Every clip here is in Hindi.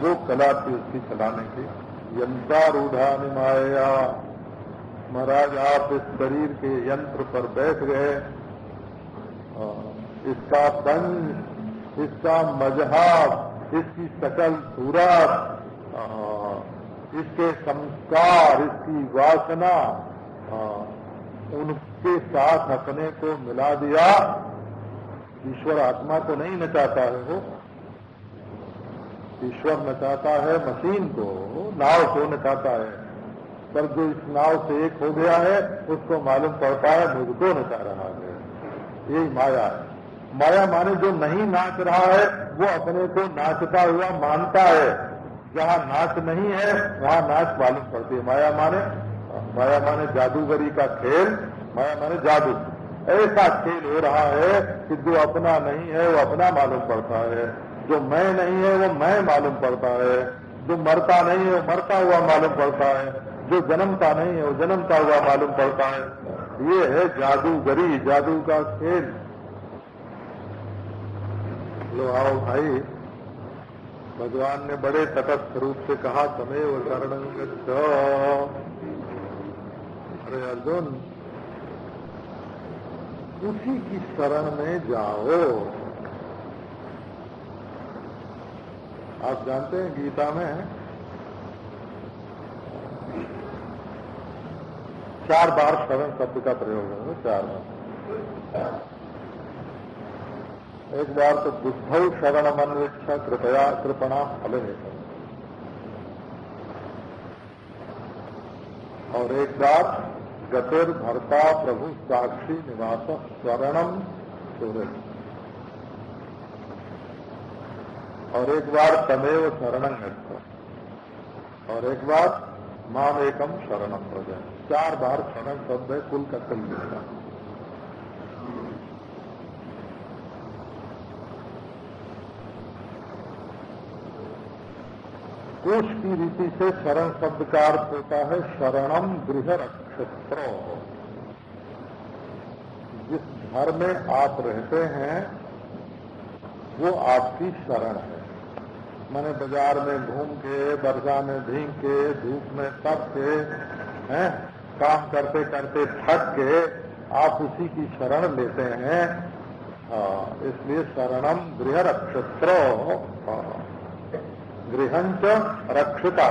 वो कला थी उसकी चलाने की यंत्रारूढ़ा निमाया महाराज, आप इस शरीर के यंत्र पर बैठ गए। इसका पंच इसका मज़हब इसकी सकल सूरत इसके संस्कार, इसकी वासना उनके साथ अपने को मिला दिया। ईश्वर आत्मा को नहीं नचाता है वो। ईश्वर नचाता है, मशीन को, नाव को नचाता है। पर जो इस नाव से एक हो गया है, उसको मालूम पड़ता है मुझको नचा रहा है। यही माया है। माया माने जो नहीं नाच रहा है, वो अपने को नाचता हुआ मानता है। जहाँ नाच नहीं है, वहाँ नाच मालूम पड़ती है। माया माने माया माने जादूगरी का खेल, माया माने जादू। ऐसा खेल हो रहा है कि जो अपना नहीं है, वो अपना मालूम पड़ता है। जो मैं नहीं है, वो मैं मालूम पड़ता है। जो मरता नहीं है, वो मरता हुआ मालूम पड़ता है। जो जन्मता नहीं है, वो जन्मता हुआ मालूम पड़ता है। ये है जादूगरी जादू का खेल। लो, आओ भाई। भगवान ने बड़े तटस्थ रूप से कहा समय वो शरण अरे अर्जुन, उसी की शरण में जाओ। आप जानते हैं गीता में चार बार शरण शब्द का प्रयोग है चार बार। एक बार तो बुद्धौ शरण मनवेक्षा कृपया कृपणा फल और एक बार गतिर भरता प्रभु साक्षी निवास स्वर्णम सूर्य और एक बार तमेव शरणं और एक बार माम एकम शरणम हो जाए चार बार शरण शब्द है, कुल का कुल मिलेगा कोष की रीति से शरण शब्द का अर्थ होता है शरणम गृह रक्षत्र जिस घर में आप रहते हैं, वो आपकी शरण है। मैंने बाज़ार में घूम के वर्षा में भींग के धूप में तप के हैं काम करते करते थक के आप उसी की शरण लेते हैं। हाँ, इसलिए शरणम गृह रक्षत्र गृहंच रक्षिता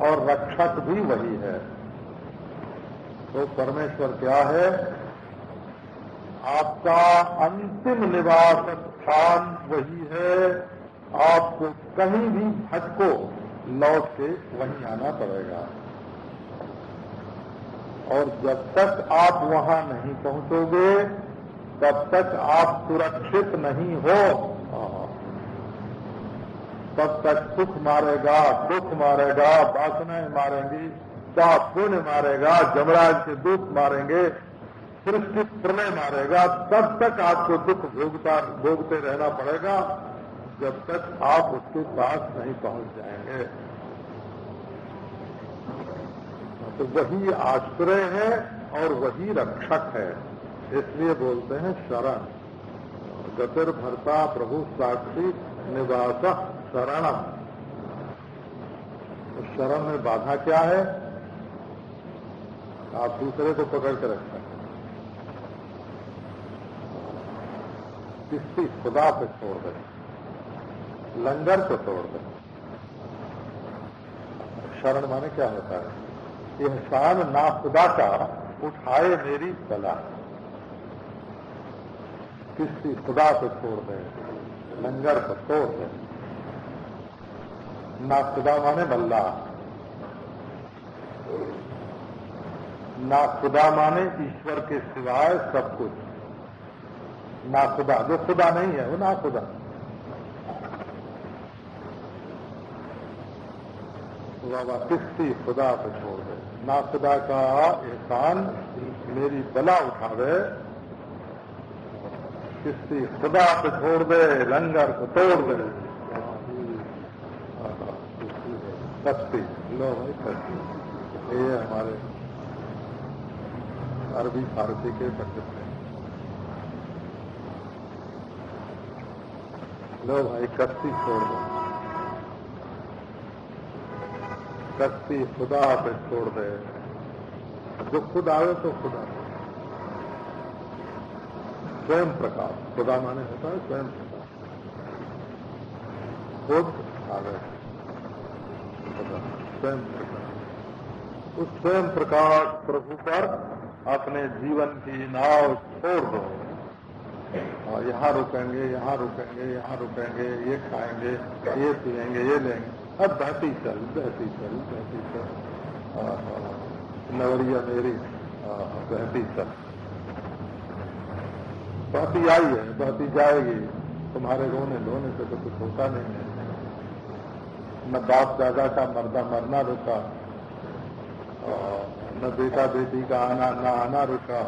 और रक्षक भी वही है। तो परमेश्वर क्या है? आपका अंतिम निवास स्थान वही है। आपको कहीं भी भटको लौट के वहीं आना पड़ेगा। और जब तक आप वहाँ नहीं पहुंचोगे, तब तक आप सुरक्षित नहीं हो। तब तक सुख मारेगा, दुख मारेगा वासनाएँ मारेंगी पाप पुण्य मारेगा, जमराज के दुख मारेंगे, सृष्टि प्रलय मारेगा, तब तक आपको दुख भोगता भोगते रहना पड़ेगा। जब तक आप उसके पास नहीं पहुँच जाएँगे। तो वही आश्रय है और वही रक्षक है। इसलिए बोलते हैं शरण। गतिर भरता प्रभु साक्षी निवास शरण। तो शरण में बाधा क्या है? आप दूसरे को पकड़ के रखते हैं। किसी खुदा पे छोड़ दें। लंगर को तोड़ दें। शरण माने क्या होता है? इंसान ना खुदा का, उठाए मेरी बला किसी खुदा को छोड़ दें? लंगर को तोड़ दें। ना खुदा माने बल्ला ना खुदा माने ईश्वर के सिवाय सब कुछ। ना खुदा, जो खुदा नहीं है, वो ना खुदा। बाबा किसी खुदा पे छोड़ दे। ना खुदा का एहसान मेरी बला उठावे। किसी खुदा पे छोड़ दे, लंगर को तोड़ दे। सस्ती लो भाई सस्ती ये हमारे अरबी फारसी के पंडित हैं। लो भाई कस्ती छोड़ दो। शक्ति खुदा पे छोड़ दे। जो खुद आवे तो खुदा स्वयं प्रकाश। खुदा माने होता है स्वयं प्रकाश। खुद आवे। स्वयं प्रकाश। उस स्वयं प्रकाश प्रभु पर अपने जीवन की नाव छोड़ दो। और यहाँ रुकेंगे यहाँ रुकेंगे यहाँ रुकेंगे, ये खाएँगे, ये पिएँगे, ये लेंगे। अब बहती चल बहती चल बहती चल। नवरिया मेरी बहती चल। बहती आई है बहती जाएगी। तुम्हारे रोने धोने से तो कुछ होता नहीं है। न बाप दादा का मरदा मरना रुका न बेटा बेटी का आना, न आना रुका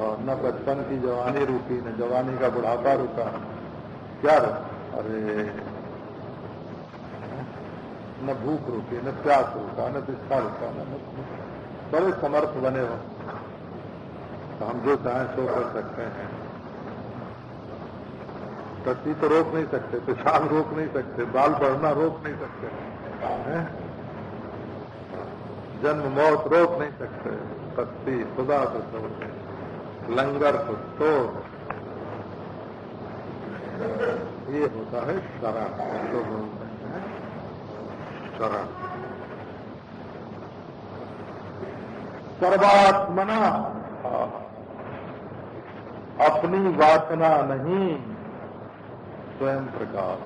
और न बचपन की जवानी रुकी, न जवानी का बुढ़ापा रुका। क्या रुका? अरे न भूख रुकी, न प्यास रुका, न पिस्ता रुका, न बड़े समर्थ बने हो। तो हम जो चाहें सो कर सकते हैं। टट्टी तो रोक नहीं सकते पेशाब रोक नहीं सकते, बाल बढ़ना रोक नहीं सकते। जन्म मौत रोक नहीं सकते। पत्ती खुदा तो छोड़ते लंगर तो तोड़। ये होता है शरण तो बोलते हैं शरण सर्वात्मना अपनी वासना नहीं, स्वयं प्रकाश।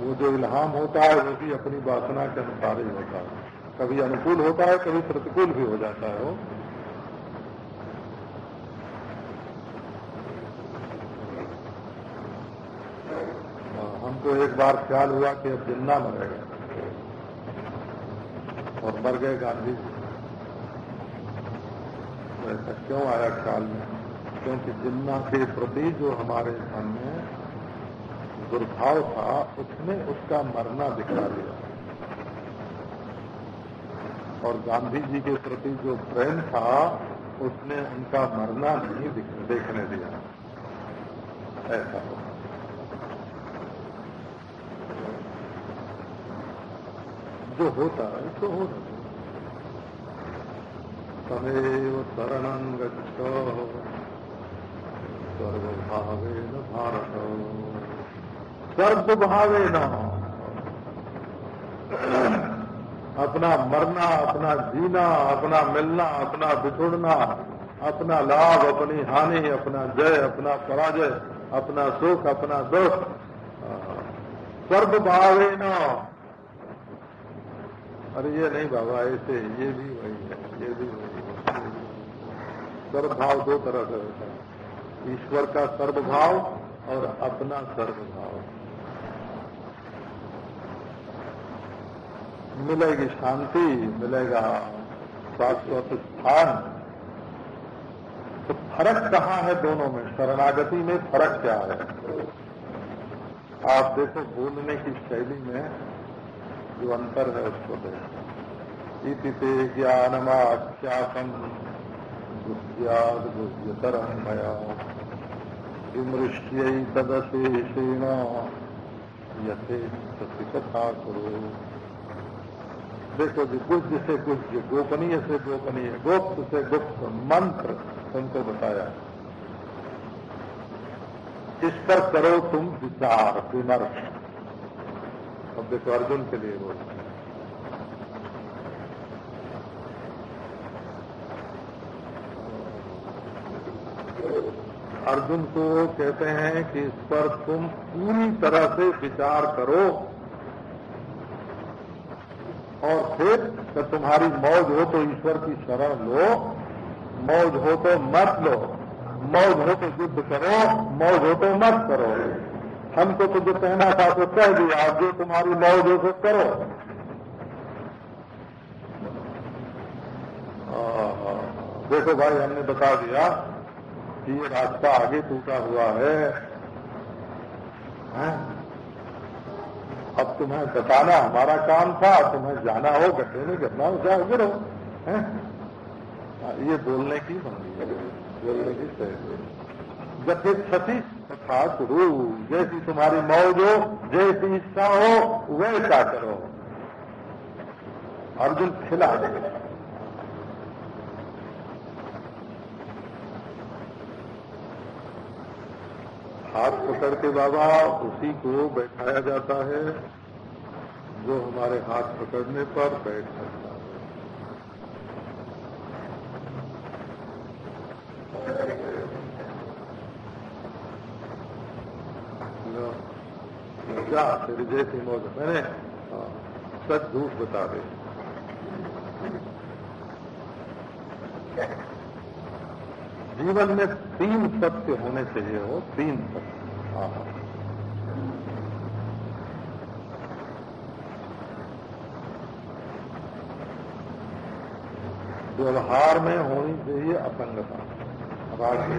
वो जो इल्हाम होता है, वो भी अपनी वासना के अनुसार ही होता है। कभी अनुकूल होता है, कभी प्रतिकूल भी हो जाता है वो हमको एक बार ख्याल हुआ कि अब जिन्ना मरेगा और मर गए गांधी जी। तो ऐसा क्यों आया ख्याल में? क्योंकि जिन्ना के प्रति जो हमारे मन में दुर्भाव था, उसने उसका मरना दिखा दिया। और गांधी जी के प्रति जो प्रेम था, उसने उनका मरना नहीं देखने दिया। ऐसा हो। जो होता है तो हो। तमेव शरण गच्छ सर्वभावेन भारत। सर्वभावेन। अपना मरना, अपना जीना, अपना मिलना, अपना बिछुड़ना, अपना लाभ, अपनी हानि, अपना जय, अपना पराजय, अपना सुख, अपना दुख। सर्वभावेन। अरे ये नहीं बाबा, ऐसे ये भी वही है, ये भी वही है। सर्वभाव दो तरह से होता है। ईश्वर का सर्वभाव और अपना सर्वभाव। मिलेगी शांति, मिलेगा शाश्वत स्थान। तो फ़र्क कहाँ है दोनों में? शरणागति में फ़र्क क्या है? आप देखो, बोलने की शैली में जो अंतर है उसको देखो ते ज्ञानमाख्यातम गुह्याद गुह्यतरम मया। विमृष्ट्यै तदशेषेण यथे कथा करो देखो जी गुज्ज से गुज्ज गोपनीय से गोपनीय, गुप्त से गुप्त मंत्र तुमको बताया। इस पर करो तुम विचार, विमर्श। अब देखो अर्जुन के लिए बोलते अर्जुन को कहते हैं कि इस पर तुम पूरी तरह से विचार करो और फिर जब तुम्हारी मौज हो तो ईश्वर की शरण लो, मौज हो तो मत लो, मौज हो तो युद्ध करो, मौज हो तो मत करो। हमको तो जो कहना था तो कह दिया जो तुम्हारी हो तो करो। देखो भाई हमने बता दिया कि ये रास्ता आगे टूटा हुआ है। हैं? अब तुम्हें बताना हमारा काम था तुम्हें जाना हो गड्ढे में गिरना हो जाओ गिरो। हैं? हाँ, ये बोलने की मंगी बोलने की सही जब क्षति तथा गुरु, जैसी तुम्हारी मौज हो, जैसी इच्छा हो, वैसा करो। अर्जुन खिला दे हाथ पकड़ के बाबा, उसी को बैठाया जाता है, जो हमारे हाथ पकड़ने पर बैठ सकता क्या तेरी जैसी मौज। मैंने हाँ, सच झूठ बता दे। जीवन में तीन सत्य होने चाहिए हो तीन सत्य। हाँ, हाँ। व्यवहार में होनी चाहिए असंगता राग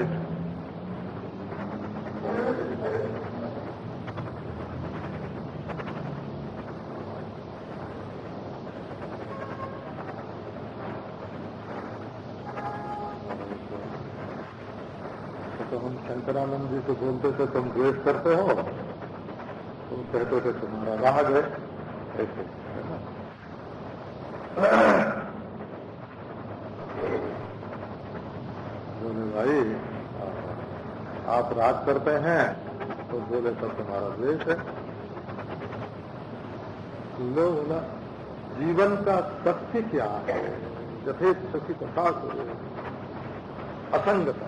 शंकरानंद जी से बोलते थे, तुम द्वेष करते हो? तुम कहते थे, तुम्हारा राग है। ऐसे, है बोले, भाई, आप राग करते हैं तो बोले, तब तुम्हारा द्वेष है। लो, बोला, जीवन का सत्य क्या है? यथेच सखी कथा असंगता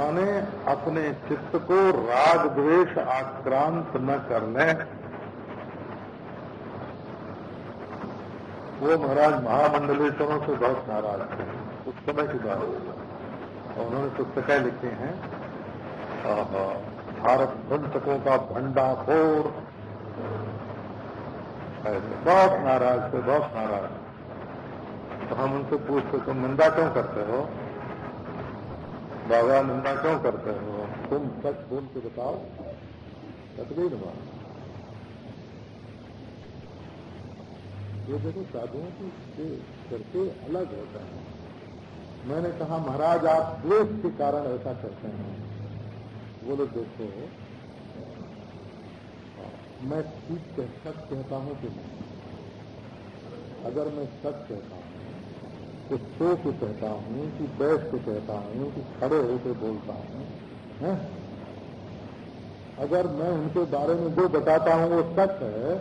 माने अपने चित्त को राग द्वेष आक्रांत न करने। वो महाराज महामंडलेश्वरों से बहुत नाराज़ थे। उस समय की बात और उन्होंने पुस्तकें लिखे हैं। भारत वंशकों का भंडाफोर। बहुत नाराज़ थे, बहुत नाराज़। तो हम उनसे पूछते, तुम निंदा क्यों करते हो? बाबा निंदा क्यों करते हो? तुम सच बोल के बताओ। तकदीर बात ये देखो, साधुओं की करके अलग होता है। मैंने कहा, महाराज, आप द्वेष के कारण ऐसा करते हैं। बोले देखो मैं ठीक सच कहता हूँ कि नहीं? अगर मैं सच कहता हूँ कि सो के कहता हूँ, कि बैठ के कहता हूँ, कि खड़े होकर बोलता हूँ, है? अगर मैं उनके बारे में जो बताता हूँ, वो सच है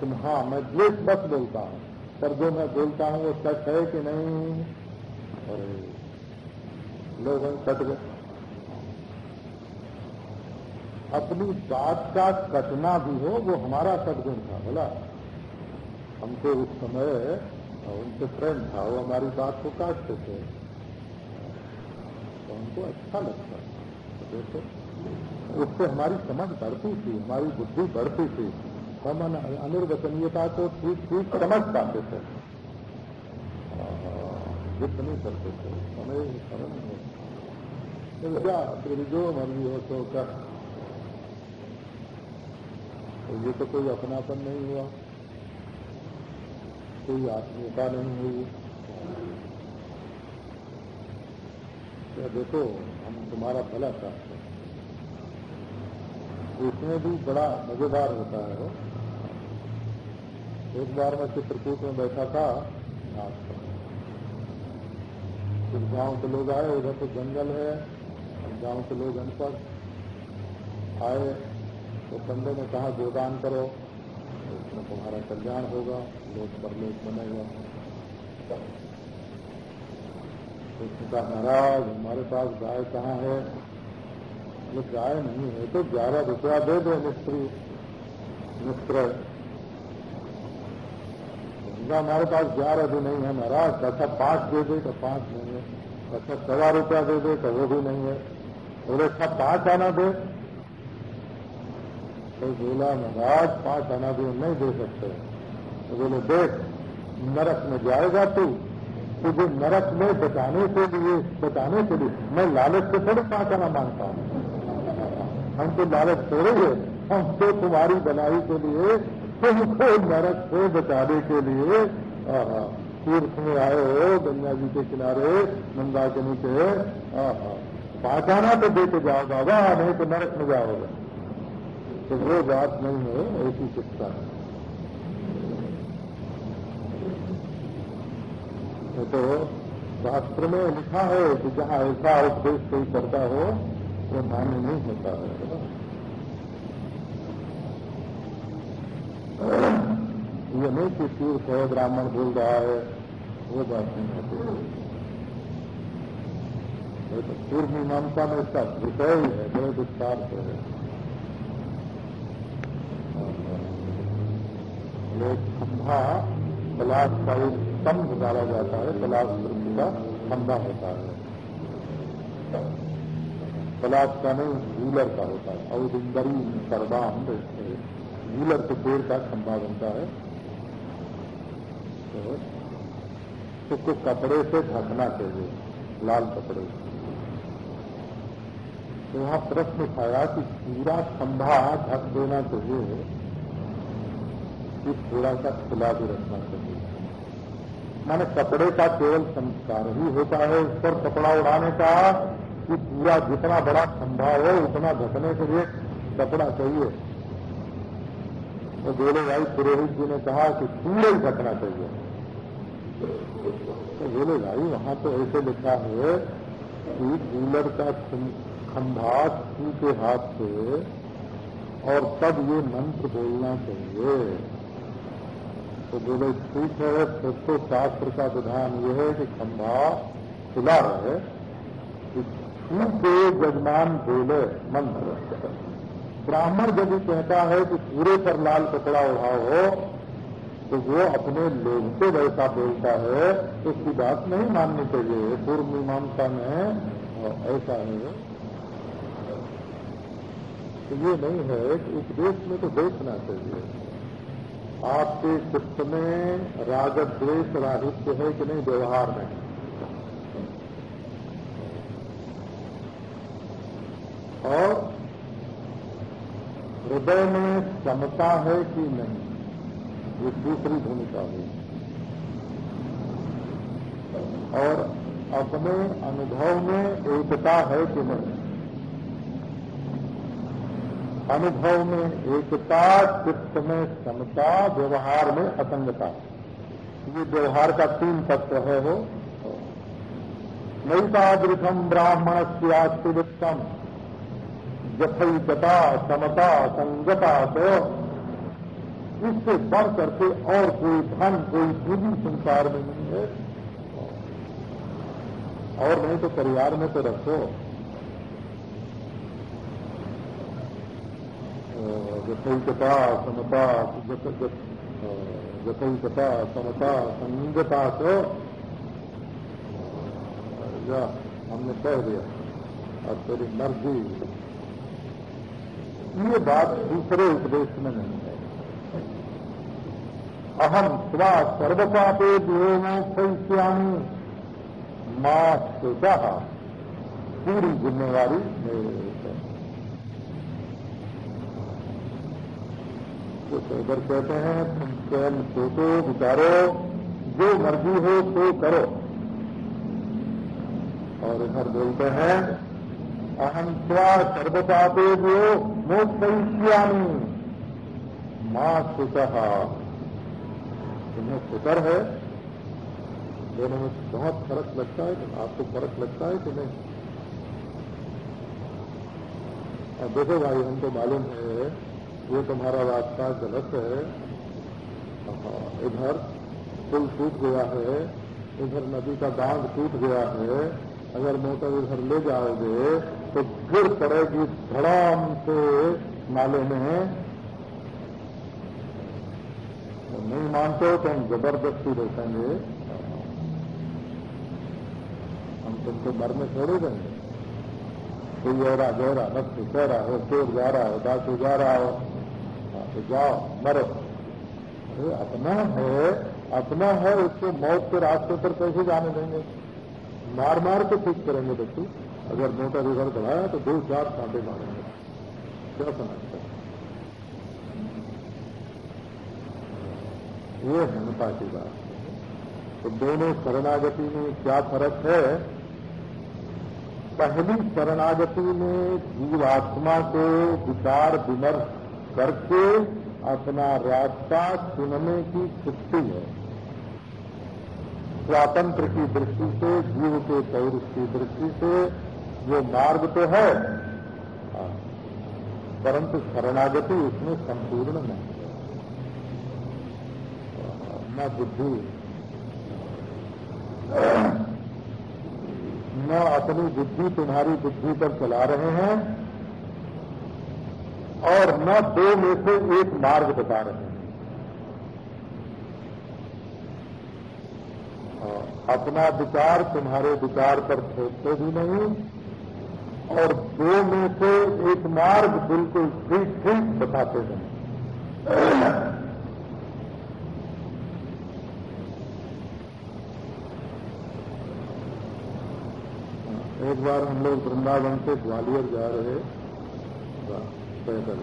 तो हाँ मैं द्वेष बस बोलता हूँ, पर जो मैं बोलता हूँ, वो सच है कि नहीं? अरे, लोग कट गए अपनी बात का कटना भी हो, वो हमारा सदगुण था, बोला। हमको उस समय और उनसे प्रेम था, वो हमारी बात को काटते थे। तो उनको अच्छा लगता तो देखो, उससे हमारी समझ बढ़ती थी, हमारी बुद्धि बढ़ती थी। हम अनिर्वचनीयता को ठीक ठीक समझ पाते थे। युद्ध नहीं करते थे। समय समझ नहीं क्या फिर जो मर्ज़ी हो तो कर। तो ये तो कोई अपनापन नहीं हुआ। कोई आत्मीयता नहीं हुई क्या देखो, हम तुम्हारा भला चाहते हैं। इसमें भी बड़ा मज़ेदार होता है एक बार मैं चित्रकूट में बैठा था फिर गाँव के लोग आए, उधर तो जंगल है गाँव के लोग अनपढ़ आए तो बंदे ने कहा, गोदान करो। तुम्हारा कल्याण होगा, लोक परलोक बनेगा। उसने महाराज हमारे पास गाय कहाँ है? ये गाय नहीं है तो ग्यारह रुपया दे दो मिस्त्री। मित्र हमारे पास ग्यारह भी नहीं है महाराज अच्छा पाँच दे दे तो पाँच नहीं है। अच्छा सवा रुपया दे दे तो वो भी नहीं है। बोले अच्छा पाँच आना दे तो बोला महाराज पाँच आना भी नहीं दे सकते। तो बोले, देख, नरक में जाएगा तू। तुझे नरक में बचाने के लिए, बचाने के लिए मैं लालच से थोड़ी पाँच आना माँगता हूँ। हम तो लालच थोड़े है। हम तो तुम्हारी बनाई के लिए, तुमको नरक से बचाने के लिए तीर्थ में आए हो, गंगा जी के किनारे गंगा के नीचे पाचाना तो देते जाओ बाबा, नहीं तो नरक में जाओगे। तो वो बात नहीं है, ऐसी शिक्षा। है तो शास्त्र में लिखा है कि जहाँ ऐसा उपदेश कोई करता हो, वो मान्य नहीं होता है। ये नहीं कि तीर्थ है, ब्राह्मण बोल रहा है, वो बात नहीं होती। तो पूर्व मीमांसा में इसका विषय ही बड़े विस्तार से है। एक खंभा तलाश का एक स्तंभ डाला जाता है तलाश वृत्ति का खंभा होता है। तलाश का नहीं, झूलर का होता है। और इंदरी सर्वाम झूलर के पेड़ का खंभा बनता है। तो उसको कपड़े से ढकना चाहिए, लाल कपड़े से। तो वहाँ प्रश्न उठाया कि पूरा खंभा ढक देना चाहिए। कि थोड़ा सा खुला भी रखना चाहिए। माने कपड़े का केवल संस्कार ही होता है, उस पर कपड़ा उड़ाने का कि पूरा जितना बड़ा खंभा हो, उतना ढकने के लिए कपड़ा चाहिए। तो बोले, भाई, पुरोहित जी ने कहा कि पूरे ही ढकना चाहिए। तो बोले, भाई, वहाँ तो ऐसे लिखा है कि कूलर का खंभा के हाथ से और तब ये मंत्र बोलना चाहिए। तो बोले ठीक है फिर तो शास्त्र का विधान ये है कि खंभा खुला रहे, कि छू के जजमान बोले मंत्र ब्राह्मण यदि कहता है कि पूरे पर लाल कपड़ा उड़ाओ हो तो वो अपने लोग से वैसा बोलता है तो उसकी बात नहीं माननी चाहिए पूर्व मीमांसा में ऐसा है। तो ये नहीं है कि उपदेश में तो देखना चाहिए। आपके चित्त में राजद्वेश राहित्य है कि नहीं? व्यवहार में। और हृदय में क्षमता है कि नहीं? ये दूसरी भूमिका हुई और अपने अनुभव में एकता है कि नहीं? अनुभव में, एकता, चित्त में, समता, व्यवहार में असंगता। ये व्यवहार का तीन तत्व है वो। नैतादृशम ब्राह्मण से आस्तिवित्तम। यथैकता, समता, संगता तो इससे बढ़ करके और कोई धन, कोई पूंजी संसार में नहीं है। और नहीं तो परिवार में तो रखो। जथैकता समता जथैकता समता संगता को हमने कह दिया और तेरी मर्ज़ी। ये बात दूसरे उपदेश में नहीं है। अहम स्वा सर्वपापे व्योमोक्षयामी माँ सोचा पूरी जिम्मेवारी मेरे तो इधर कहते हैं, तुम स्वयं सोचो, विचारो, जो मर्ज़ी हो तो करो। और इधर बोलते हैं अहम स्वा सर्वपापे जो मोक्षयामी माँ सुचा तुम्हें फिकर है। दोनों में बहुत फ़र्क लगता है आपको फ़र्क लगता है कि नहीं? देखो भाई, हमको मालूम है ये तुम्हारा रास्ता गलत है इधर पुल टूट गया है इधर नदी का बाँध टूट गया है अगर मोटर इधर ले जाओगे तो गिर पड़ेगी धड़ाम से नाले में। तो नहीं मानते हो तो हम ज़बरदस्ती रोकेंगे हम तुमको मरने छोड़े देंगे। कोई ऐरा गहरा नक्स कह रहा हो चोर जा रहा हो डाकू जा रहा हाँ, तो जाओ मरो। अरे, अपना है अपना है, उसको मौत के रास्ते पर कैसे जाने देंगे? मार मार के ठीक करेंगे बच्चू। अगर मोटर इधर बढ़ाया तो दो, चार कांटे मारेंगे। क्या समझते ये हिंसा की बात तो दोनों शरणागति में क्या फ़र्क है? पहली शरणागति में जीवात्मा को विचार, विमर्श करके अपना रास्ता चुनने की छुट्टी है। स्वातंत्र की दृष्टि से जीव के पौरुष की दृष्टि से जो मार्ग तो है हाँ, परंतु शरणागति उसमें संपूर्ण नहीं है। न बुद्धि न अपनी बुद्धि तुम्हारी बुद्धि पर चला रहे हैं और न दो में से एक मार्ग बता रहे हैं। अपना विचार तुम्हारे विचार पर छोड़ते भी नहीं, और दो में से एक मार्ग बिल्कुल ठीक ठीक बताते नहीं एक बार हम लोग वृंदावन से ग्वालियर जा रहे पैदल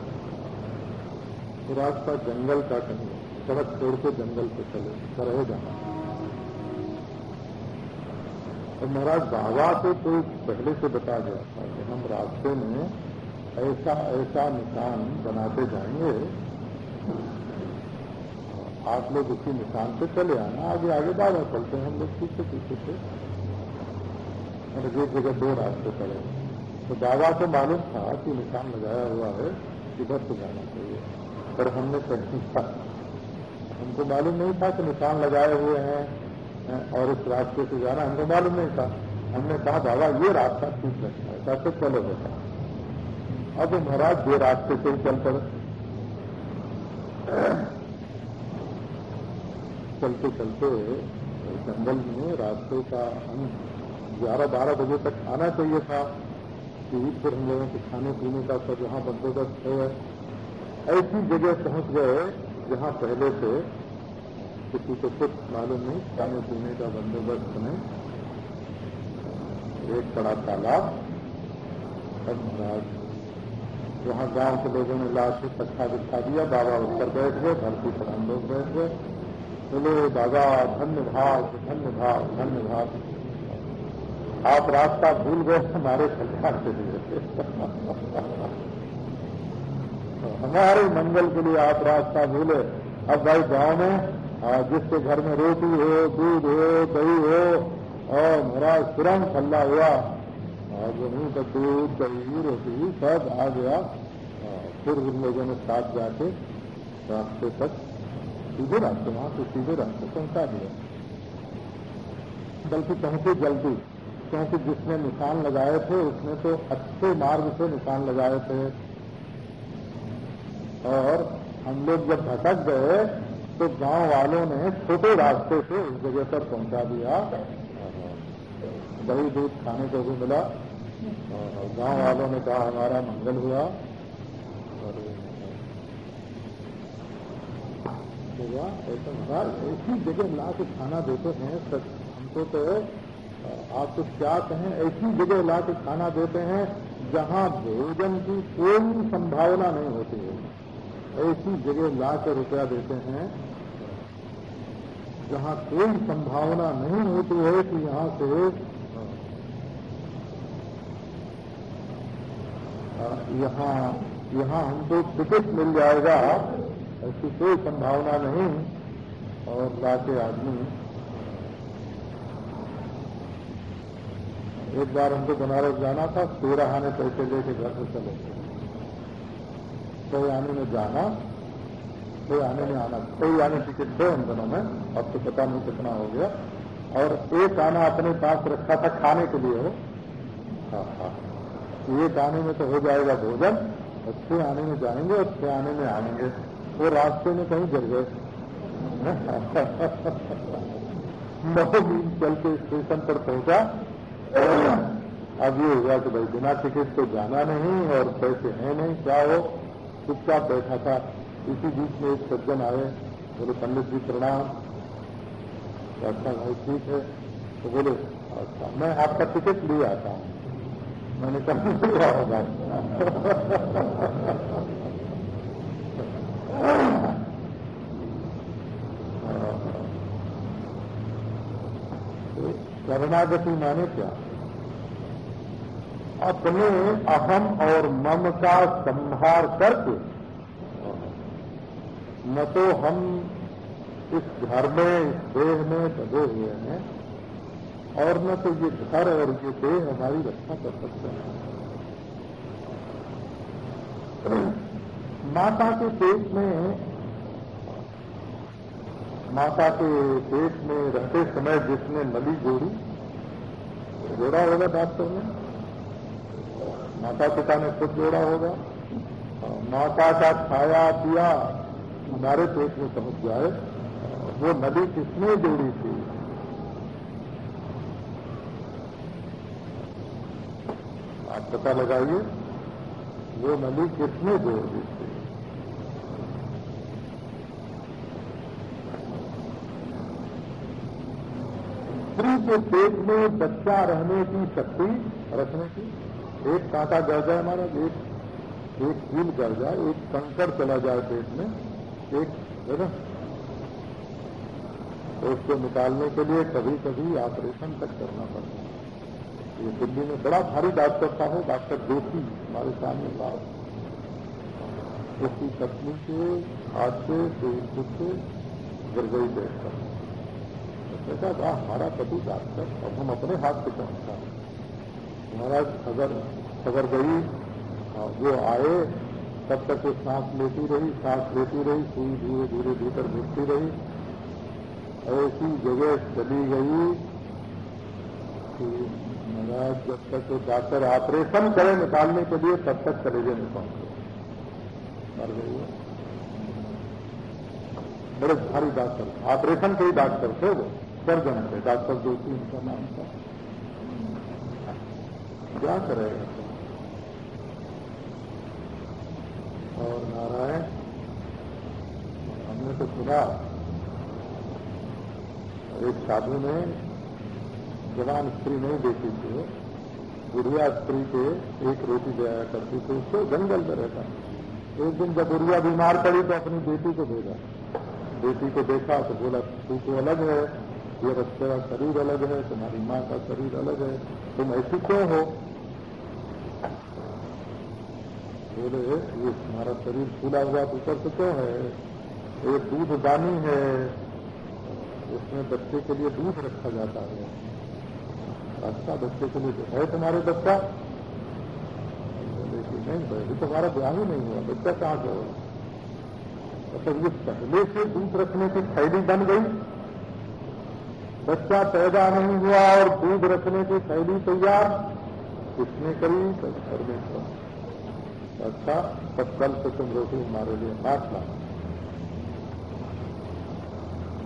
तो रास्ता जंगल का कहीं, सड़क छोड़ के जंगल से चले, तरह जाना और महाराज, बाबा को तो पहले से बता गया था कि हम रास्ते में ऐसा ऐसा निशान बनाते जाएँगे। आप लोग उसी निशान से चले आना, आगे आगे बाबा चलते हैं, हम लोग पीछे पीछे से। मतलब एक जगह दो रास्ते पड़े तो बाबा को मालूम था कि निशान लगाया हुआ है इधर से जाना चाहिए। पर हमने कहीं हमको मालूम नहीं था कि निशान लगाए हुए हैं और इस रास्ते से जाना। हमको मालूम नहीं था। हमने कहा, बाबा, ये रास्ता ठीक लगता है। कैसे चलो बेटा। अब महाराज, ये रास्ते से ही चल पड़े। चलते चलते जंगल में रास्ते का ग्यारह बारह बजे तक आना चाहिए था। कि फिर हम लोगों के खाने पीने का सब जहाँ बंदोबस्त है। ऐसी जगह पहुँच गए, जहाँ पहले से किसी को कुछ मालूम नहीं, खाने पीने का बंदोबस्त नहीं। एक बड़ा तालाब वहाँ गाँव के लोगों ने लाश से पत्थर दिखा दिया, बाबा ऊपर बैठ गए, धरती पर हम लोग बैठ गए। बोले, बाबा धन्य भाव धन्य भाव धन्य भाव आप रास्ता भूल गए, हमारे कल्याण के लिए हमारे मंगल के लिए आप रास्ता भूले। अब भाई गाँव में जिसके घर में रोटी हो, दूध हो, दही हो और मेरा तुरंत हल्ला हुआ। और नहीं तो दूध, दही, रोटी, सब आ गया। फिर उन लोगों ने साथ जाके रास्ते तक सीधे रास्ते, वहाँ से सीधे रास्ते पहुँचा दिया। बल्कि पहुँचे जल्दी। क्योंकि जिसने निशान लगाए थे, उसने तो अच्छे मार्ग से निशान लगाए थे। और हम लोग जब भटक गए तो गाँव वालों ने छोटे रास्ते से उस जगह पर पहुँचा दिया। दही दूध खाने को भी मिला। और गाँव वालों ने कहा, हमारा मंगल हुआ। और ऐसा महाराज ऐसी जगह ला के खाना देते हैं हमको तो आप तो क्या कहें, ऐसी जगह ला के खाना देते हैं जहाँ भोजन की कोई संभावना नहीं होती है। ऐसी जगह ला के रुपया देते हैं जहाँ कोई संभावना नहीं होती है कि यहाँ से यहाँ यहाँ हमको टिकट मिल जाएगा, ऐसी कोई संभावना नहीं और लाके आदमी एक बार हमको बनारस जाना था तेरह आने पैसे लेके घर से चले कोई आने में जाना, कोई आने में आना, कोई आने टिकट थे उन दिनों में, अब तो पता नहीं कितना हो गया। और एक आना अपने पास रखा था खाने के लिए हो। हाँ हाँ। एक आने में तो हो जाएगा भोजन, और छह आने में जाएँगे और छह आने में आएँगे। वो रास्ते में कहीं गिर गए। नौ मील चल के स्टेशन पर पहुँचा। अब ये हुआ कि भाई बिना टिकट तो जाना नहीं और पैसे हैं नहीं क्या हो चुपचाप बैठा था इसी बीच में एक सज्जन आए बोले पंडित जी प्रणाम अच्छा भाई ठीक है तो बोले अच्छा मैं आपका टिकट ले आता हूँ मैंने कहा शरणागति माने क्या? अपने अहम और मम का संहार करके, न तो हम इस घर में, इस देह में बधे हुए हैं, और न तो ये घर और ये देह हमारी रक्षा कर सकते हैं। माता के पेट में माता के पेट में रहते समय जिसने नली जोड़ी, जोड़ा होगा डॉक्टर ने माता पिता ने खुद जोड़ा होगा। माता का छाया पिया हमारे पेट में पहुँच जाए, वो नदी किसने जोड़ी थी? आप पता लगाइए, वो नदी किसने जोड़ दी थी? स्त्री के पेट में बच्चा रहने की शक्ति रखने की, एक कांटा गड़ जाए हमारा, एक एक कील गड़ जाए, एक कंकड़ चला जाए पेट में, एक, है ना? तो उसको निकालने के लिए कभी कभी ऑपरेशन तक करना पड़ता है। ये दिल्ली में बड़ा भारी डॉक्टर था हो, डॉक्टर जोशी हमारे सामने साहब उसकी पत्नी के हाथ से से गिर गई देख कर ऐसा कहा हमारा पति डॉक्टर अब हम अपने हाथ से पहुँचा महाराज, अगर खबर गई वो आए, तब तक वो सांस लेती रही, सांस लेती रही, सुई धीरे धीरे, भीतर घुसती रही। ऐसी जगह चली गई कि महाराज, जब तक वो डॉक्टर ऑपरेशन करे निकालने के लिए, तब तक कलेजे में पहुँचे मर गई बड़े भारी डॉक्टर, ऑपरेशन के ही डॉक्टर थे वो। सर्जन थे डॉक्टर जोशी उनका नाम था क्या करेगा और नारायण, हमने तो सुना, एक साधु ने जवान स्त्री नहीं देखी थी, बुढ़िया स्त्री के एक रोटी आया करती थी, उसको जंगल में रहता। एक दिन जब बुढ़िया बीमार पड़ी तो अपनी बेटी को भेजा। बेटी को देखा तो बोला, तू तो अलग है। ये बच्चे का शरीर अलग है, तुम्हारी माँ का शरीर अलग है, तुम ऐसी क्यों हो? बोले, ये तुम्हारा शरीर फूला हुआ ऊपर से क्यों है? ये दूध दानी है। उसमें बच्चे के लिए दूध रखा जाता है। अच्छा बच्चे के लिए है तुम्हारे बच्चा। कि नहीं अभी तुम्हारा ब्याह ही नहीं हुआ, बच्चा कहाँ से होगा? मतलब ये पहले से दूध रखने की थैली बन गई। बच्चा पैदा नहीं हुआ और दूध रखने की थैली तैयार किसने करी तो अच्छा तब कल से तुम रोटी हमारे लिए काट लाना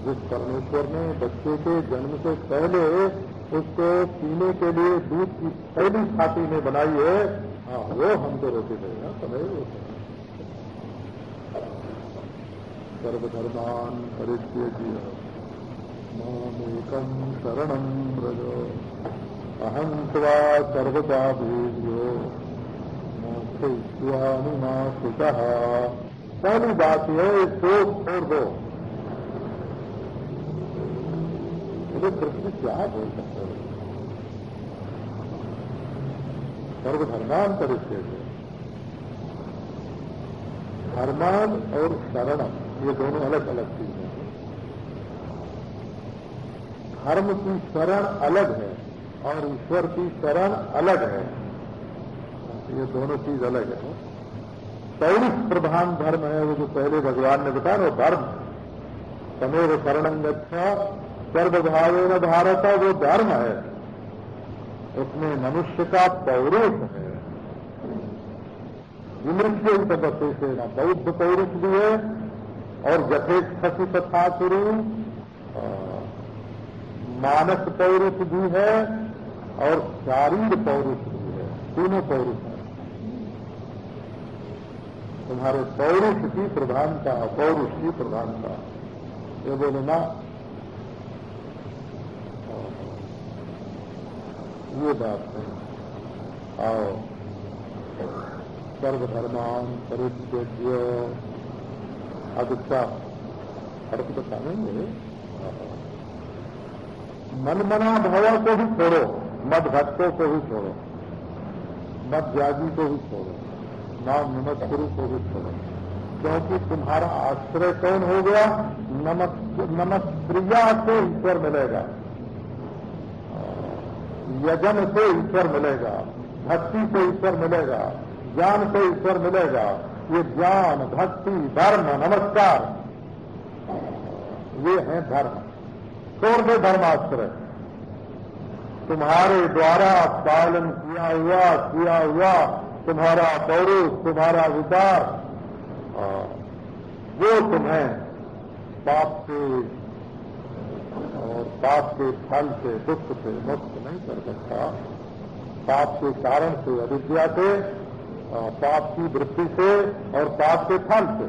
जिस परमेश्वर ने बच्चे के जन्म से पहले उसको पीने के लिए दूध की पहली छाती में बनाई है हाँ वो हमको रोटी देगा समय वो सर्वधर्मान परिचय जी मामेकम शरणम व्रज। अहम त्वा सर्वदा मोक्षवानुमा सुख पहली बात यह है शोक छोड़ दो। मुझे कृष्ण क्या बोल सकते हो? सर्वधर्मान परिचय धर्मान और शरणम, ये दोनों अलग अलग चीज़। धर्म की शरण अलग है और ईश्वर की शरण अलग है। ये दोनों चीज़ अलग है। पौरुष प्रधान धर्म है, वो जो पहले भगवान ने बताया वो धर्म। तमेव शरण गच्छा, सर्वभावेन भारत, वो धर्म है। उसमें मनुष्य का पौरुष है। से न, बौद्ध पौरुष भी है और जथेष्ठी तथा शुरू मानस पौरुष भी है और शारीर पौरुष भी है। तीनों पौरुष है। तुम्हारे पौरुष की प्रधानता, पौरुष की प्रधानता। ये बोले ना। ये बात है। आओ। सर्वधर्मान अब इसका अर्थ बताएँगे। मन मना को भी छोड़ो मत भक्तों को भी छोड़ो मत त्यागी को भी छोड़ो नाम गुरु को भी छोड़ो। क्योंकि तुम्हारा आश्रय कौन हो गया? नमस नमस्क्रिया से ईश्वर मिलेगा। यजन से ईश्वर मिलेगा, भक्ति से ईश्वर मिलेगा, ज्ञान से ईश्वर मिलेगा। ये ज्ञान, भक्ति, धर्म, नमस्कार, ये है धर्म। छोड़ दो धर्माश्रय तुम्हारे द्वारा पालन किया हुआ किया हुआ, तुम्हारा पौरुष, तुम्हारा विचार। वो तुम्हें पाप से और पाप के फल से, दुख से मुक्त नहीं कर सकता। पाप के कारण से, अविद्या से पाप की वृत्ति से, और पाप के फल से।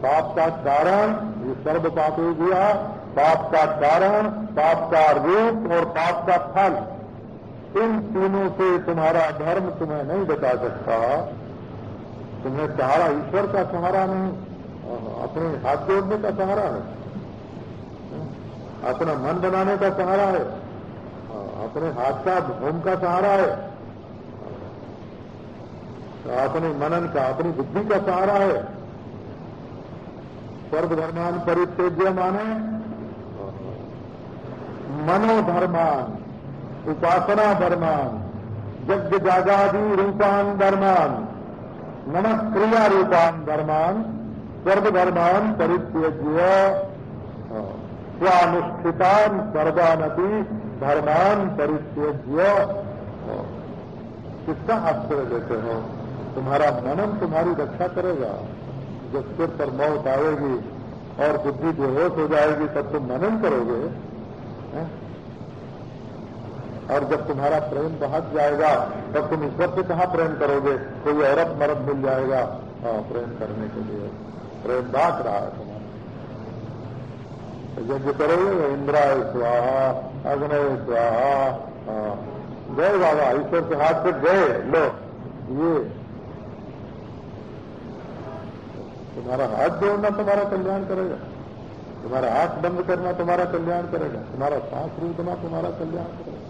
पाप का कारण, ये सर्व पाप गया पाप का कारण, पाप का रूप और पाप का फल। इन तीनों से तुम्हारा धर्म तुम्हें नहीं बचा सकता। तुम्हें सहारा ईश्वर का सहारा नहीं, अपने हाथ जोड़ने का सहारा है। अपना मन बनाने का सहारा है। अपने हाथ का भूम का सहारा है। अपने मनन का, अपनी बुद्धि का सहारा है। सर्वधर्मान परित्यज्य माने मनोधर्मान उपासना धर्मान यज्ञ जागादि रूपान धर्मान नमस्क्रिया रूपान धर्मान सर्वधर्मान परित्यज्य स्वानुष्ठितान सर्वानति धर्मान परित्यज्य किसका आश्रय देते हो। तुम्हारा मनन तुम्हारी रक्षा करेगा। जब सिर पर मौत आएगी और बुद्धि बेहोश हो जाएगी, तब तुम मनन करोगे। है? और जब तुम्हारा प्रेम बहक जाएगा, तब तुम ईश्वर से कहा प्रेम करोगे? कोई औरत मरद मिल जाएगा। हाँ प्रेम करने के लिए। प्रेम बात रहा है तुम्हारा। यज्ञ करोगे इंद्राय स्वाहा अग्नय स्वाहा। गए बाबा, ईश्वर के हाथ से गए। लो, ये। तुम्हारा हाथ जोड़ना तुम्हारा कल्याण करेगा। तुम्हारा हाथ बंद करना तुम्हारा कल्याण करेगा। तुम्हारा सांस रूकना तुम्हारा कल्याण करेगा।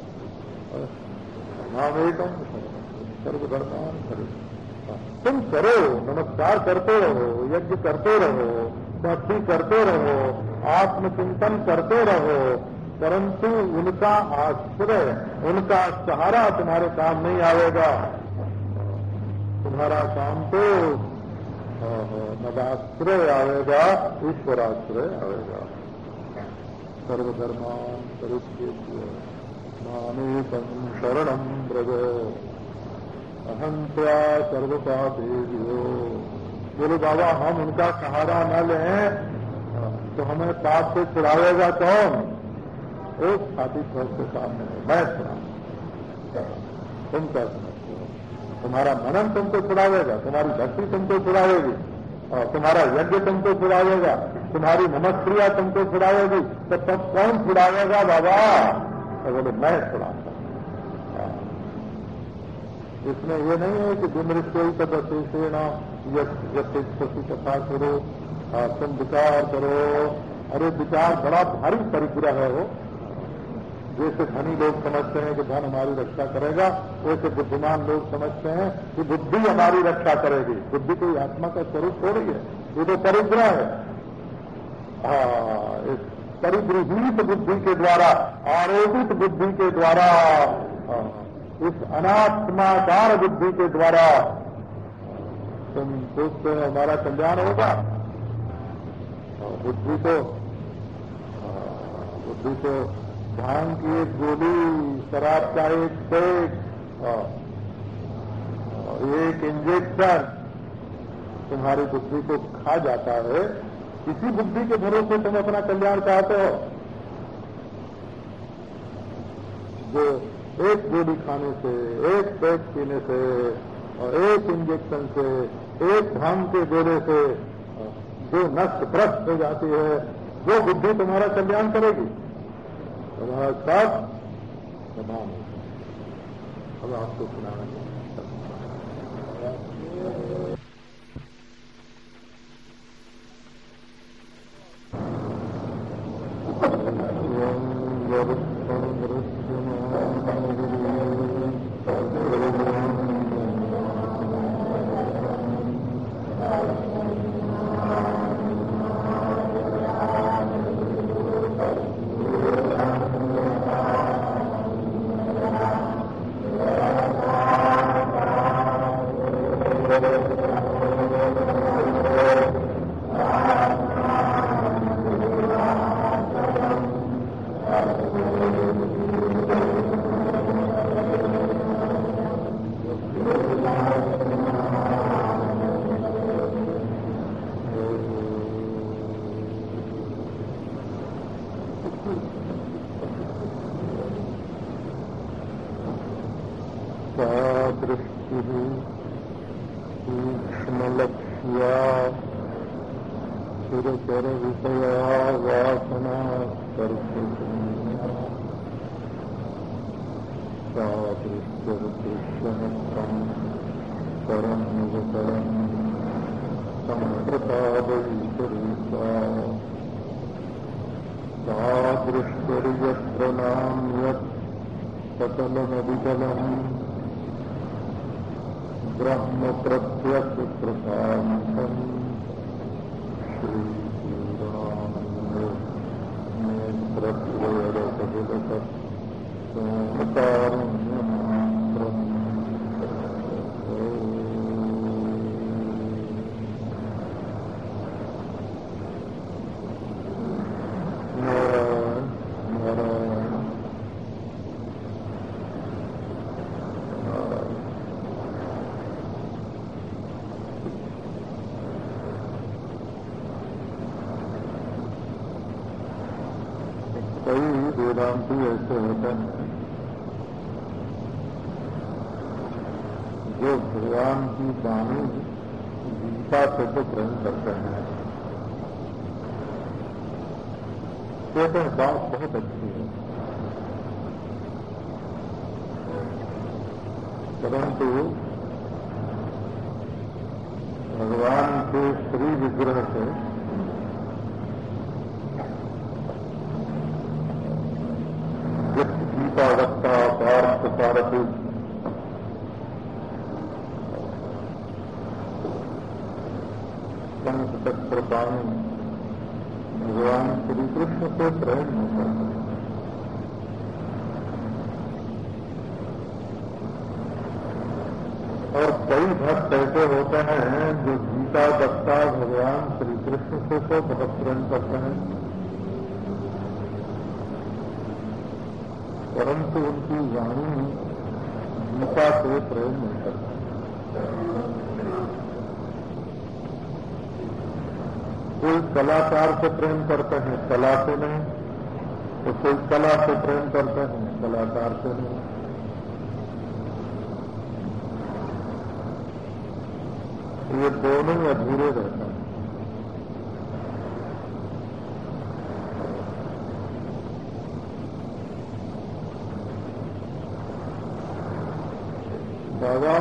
नाम एकम सर्वधर्मान करे। तुम करो, नमस्कार करते रहो, यज्ञ करते रहो, भक्ति करते रहो, आत्मचिंतन करते रहो, परंतु उनका आश्रय, उनका सहारा तुम्हारे काम नहीं आएगा। तुम्हारा काम तो मदाश्रय आएगा ईश्वराश्रय आएगा सर्वधर्मान परिच्छेद्य मामेकम शरणम ब्रज अहम त्या सर्वपापेभ्यो बोले बाबा हम उनका सहारा न लें तो हमें पाप से छुड़ावेगा कौन एक छोड़ के सामने मैं छुड़ा तुम क्या हो तुम्हारा मनन तुमको छुड़ावेगा, तुम्हारी भक्ति तुमको छुड़ावेगी, और तुम्हारा यज्ञ तुमको छुड़ावेगा, तुम्हारी नमस्क्रिया तुमको छुड़ावेगी तो तब कौन छुड़ावेगा बाबा? तो बोले, मैं छुड़ाऊँगा। इसमें ये नहीं है कि विमृत्य तदस्य से न यशि कथा करो। तुम विचार करो। अरे, विचार बड़ा भारी परिग्रह है वो। जैसे धनी लोग समझते हैं कि धन हमारी रक्षा करेगा, वैसे बुद्धिमान लोग समझते हैं कि बुद्धि हमारी रक्षा करेगी। बुद्धि कोई आत्मा का स्वरूप थोड़ी है, ये तो परिग्रह है। इस परिगृहित बुद्धि के द्वारा, आरोपित बुद्धि के द्वारा इस अनात्माकार बुद्धि के द्वारा, तुम सोचते हो हमारा कल्याण होगा। बुद्धि तो बुद्धि तो भाँग की एक गोली शराब का एक पेट और एक इंजेक्शन तुम्हारी बुद्धि को खा जाता है। इसी बुद्धि के भरोसे तुम अपना कल्याण चाहते हो। जो एक गोली खाने से, एक पेट पीने से, और एक इंजेक्शन से, एक भाँग के गोले से जो नष्ट भ्रष्ट हो जाती है, वो बुद्धि तुम्हारा कल्याण करेगी। तुम्हारा सब तमाम अब आपको सुनाना दृष्टिः वेदांति ऐसे होते हैं। जो भगवान की वाणी गीता से तो ग्रहण करते हैं। कहते हैं बात बहुत अच्छी है। परंतु भगवान के श्री विग्रह से गीतावत्ता पार्थ सारथी संत चक्र पाणी भगवान श्री कृष्ण से प्रेम होता है और कई भक्त ऐसे होते हैं जो गीता दत्ता भगवान श्री से तो बहुत प्रेम करते हैं। परंतु उनकी वाणी गीता से प्रेम नहीं करती। कोई कलाकार से प्रेम करते हैं, कला से नहीं। तो कोई कला से प्रेम करते हैं, कलाकार से नहीं। ये दोनों अधूरे रहते हैं बाबा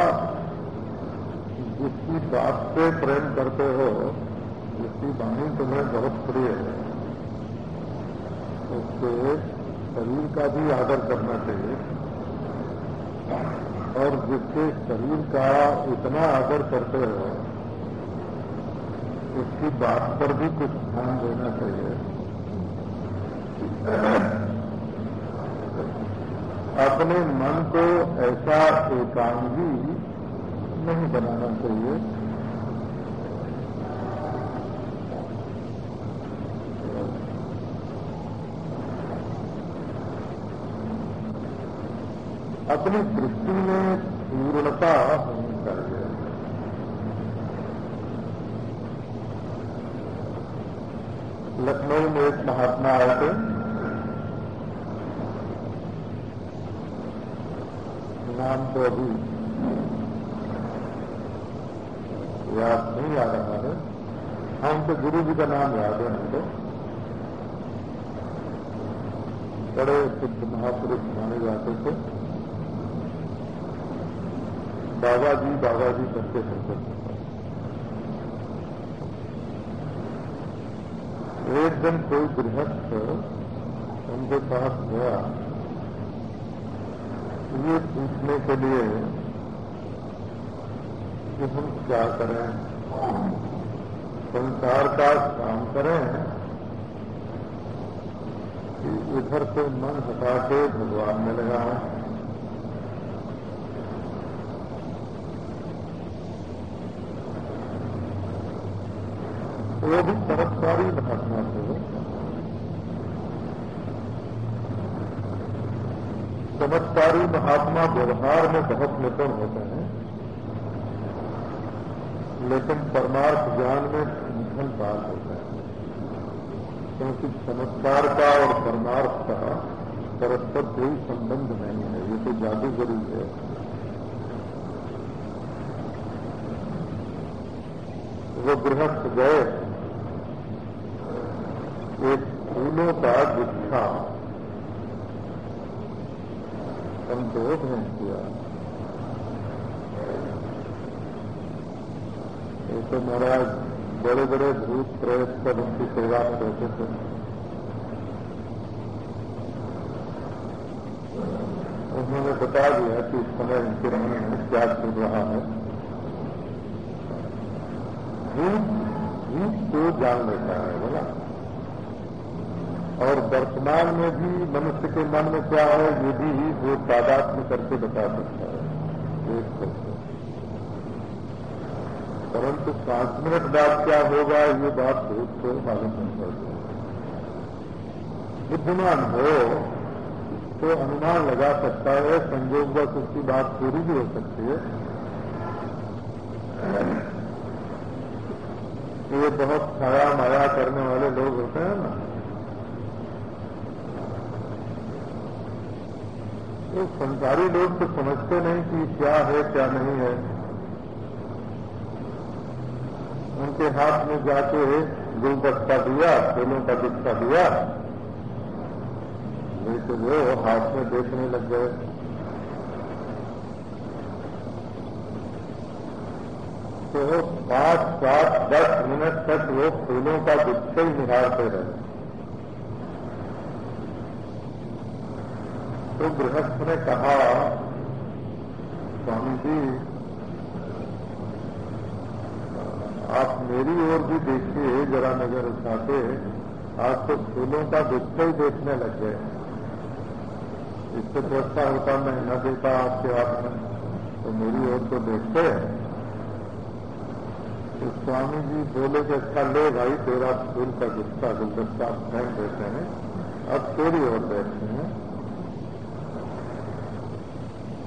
जिसकी बात से प्रेम करते हो जिसकी वाणी तुम्हें बहुत प्रिय है। उसके शरीर का भी आदर करना चाहिए। और जिसके शरीर का इतना आदर करते हो, उसकी बात पर भी कुछ ध्यान देना चाहिए। अपने मन को ऐसा एकांगी नहीं बनाना चाहिए। अपनी दृष्टि में पूर्णता होनी चाहिए लखनऊ में एक महात्मा आए थे। नाम तो अभी याद नहीं आ रहा है। हमको गुरु जी का नाम याद है हमको। बड़े सिद्ध महापुरुष माने जाते थे। बाबा जी बाबा जी करते करते एक दिन कोई गृहस्थ उनके पास गया। ये पूछने के लिए कि हम क्या करें? संसार का काम करें कि इधर से मन हटा के भगवान में लगाएँ। वो भी चमत्कारी महात्मा थे। चमत्कारी महात्मा व्यवहार में बहुत निपुण होते हैं। लेकिन परमार्थ ज्ञान में निधन पार होता है। क्योंकि चमत्कार का और परमार्थ का परस्पर कोई संबंध नहीं है। ये तो जादूगरी है। वो गृहस्थ गए। फूलों का गुच्छा संतोष नहीं किया। ये तो महाराज बड़े बड़े भूत प्रयत्न कर उनकी सेवा में रहते थे। उन्होंने बता दिया कि इस समय उनके मन में क्या चल रहा है। भूत भूत को जान लेता है, बोला। और वर्तमान में भी मनुष्य के मन में क्या है, ये भी वो तादाद में करके बता सकता है। एक सकते परंतु पाँच मिनट बाद क्या होगा, ये बात बहुत को मालूम नहीं पड़ती। बुद्धिमान हो तो अनुमान लगा सकता है संयोग बस उसकी बात पूरी भी हो सकती है। ये बहुत छाया माया करने वाले लोग होते हैं ना। तो संसारी लोग तो समझते नहीं कि क्या है, क्या नहीं है। उनके हाथ में जाके गुलदस्ता दिया, फूलों का गुस्सा दिया। लेकिन वो हाथ में देखने लग गए। तो पाँच, सात, दस मिनट तक वो फूलों का गुस्से ही निहारते रहे। तो गृहस्थ ने कहा, स्वामी जी, आप मेरी ओर भी देखिए, जरा नज़र उठाते, आज तो फूलों का गुस्सा ही देखने लग गए। इससे अच्छा होता, मैं न देता आपके हाथ में तो मेरी ओर तो देखते तो स्वामी जी बोले कि अच्छा ले भाई, तेरा फूल का गुस्सा गुलदस्ता फेंक देते हैं, अब तेरी ओर देखते हैं।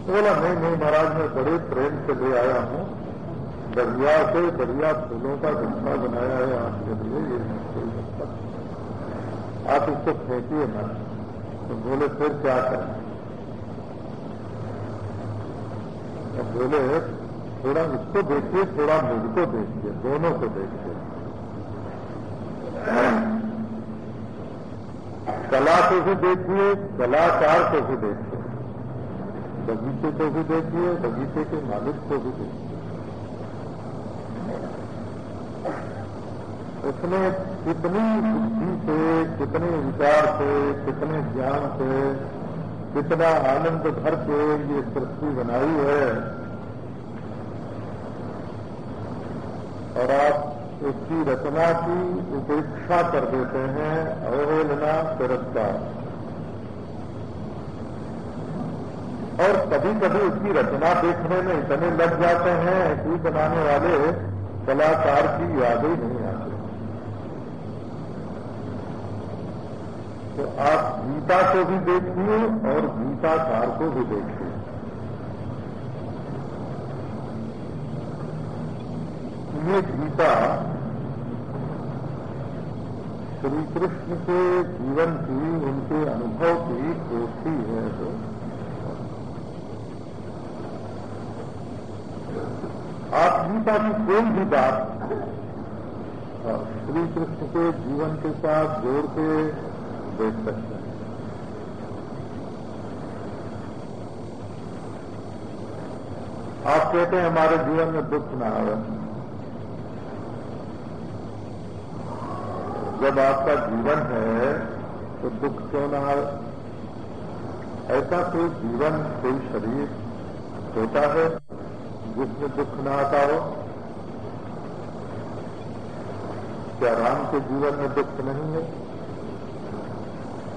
बोला, नहीं नहीं महाराज, मैं बड़े प्रेम से ले आया हूँ। दरिया से बढ़िया फूलों का गुस्सा बनाया है आपके लिए, ये मतलब आप इसको फेंकिए ना तो बोले, फिर क्या करें? तो बोले, थोड़ा इसको देखिए, थोड़ा मुझको देखिए, दोनों को देखिए। कला को भी देखिए, कलाकार को भी देखिए। बगीचे को भी देखिए, बगीचे के मालिक को भी देखिए। उसने कितनी बुद्धि से, कितने विचार से, कितने ज्ञान से, कितना आनंद भर के ये सृष्टि बनाई है। और आप उसकी रचना की उपेक्षा कर देते हैं, अवहेलना, तिरस्कार। और कभी कभी उसकी रचना देखने में इतने लग जाते हैं कि बनाने वाले कलाकार की याद ही नहीं आती। तो आप गीता को भी देखिए और गीताकार को भी देखिए। ये गीता श्री कृष्ण के जीवन की, उनके अनुभव की कोठी है तो आप गीता की कोई भी बात श्री कृष्ण के जीवन के साथ जोड़ के देख सकते हैं। आप कहते हैं हमारे जीवन में दुख ना आवे। जब आपका जीवन है तो दुख क्यों ना आवे? ऐसा कोई जीवन, कोई शरीर होता है जिसमें दुख न आता हो क्या राम के जीवन में दुख नहीं है?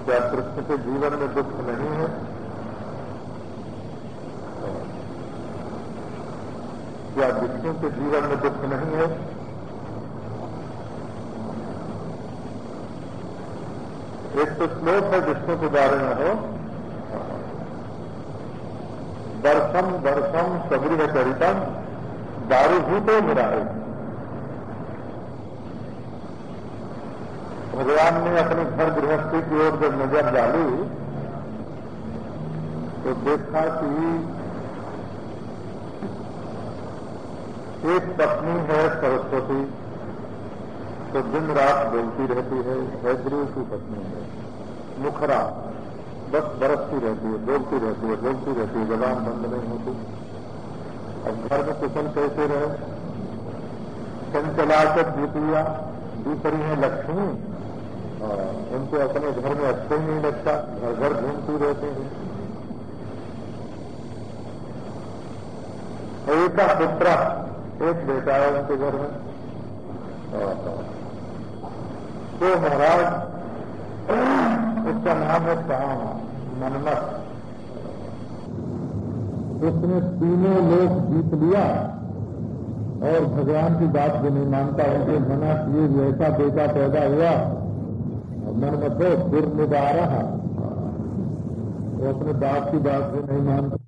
क्या कृष्ण के जीवन में दुख नहीं है? क्या विष्णु के जीवन में दुख नहीं है? एक तो श्लोक है विष्णु के बारे में हो। दर्शम दर्शम सगृह चरितम दारूभूतो मिराए भगवान ने अपने घर गृहस्थी की ओर जब नज़र डाली तो देखा कि एक पत्नी है सरस्वती तो दिन रात बोलती रहती है हैदरू की पत्नी है मुखरा बस बरसती रहती है, बोलती रहती है, बोलती रहती है, जबान बंद नहीं होती। अब घर में कुशल कैसे रहे? चंचलाचक द्वितीया, दूसरी है लक्ष्मी। उनको अपने घर में अच्छे नहीं लगता, घर घर घूमती रहती है। एक पुत्र, एक बेटा है उनके घर में। तो महाराज उसका नाम है काम मनमत। उसने तीनों लोग जीत लिया और भगवान की बात भी नहीं मानता, उनके मना किए ऐसा बेटा पैदा हुआ। मनमत फिर निभा रहा वो अपने बाप की बात भी नहीं मानता।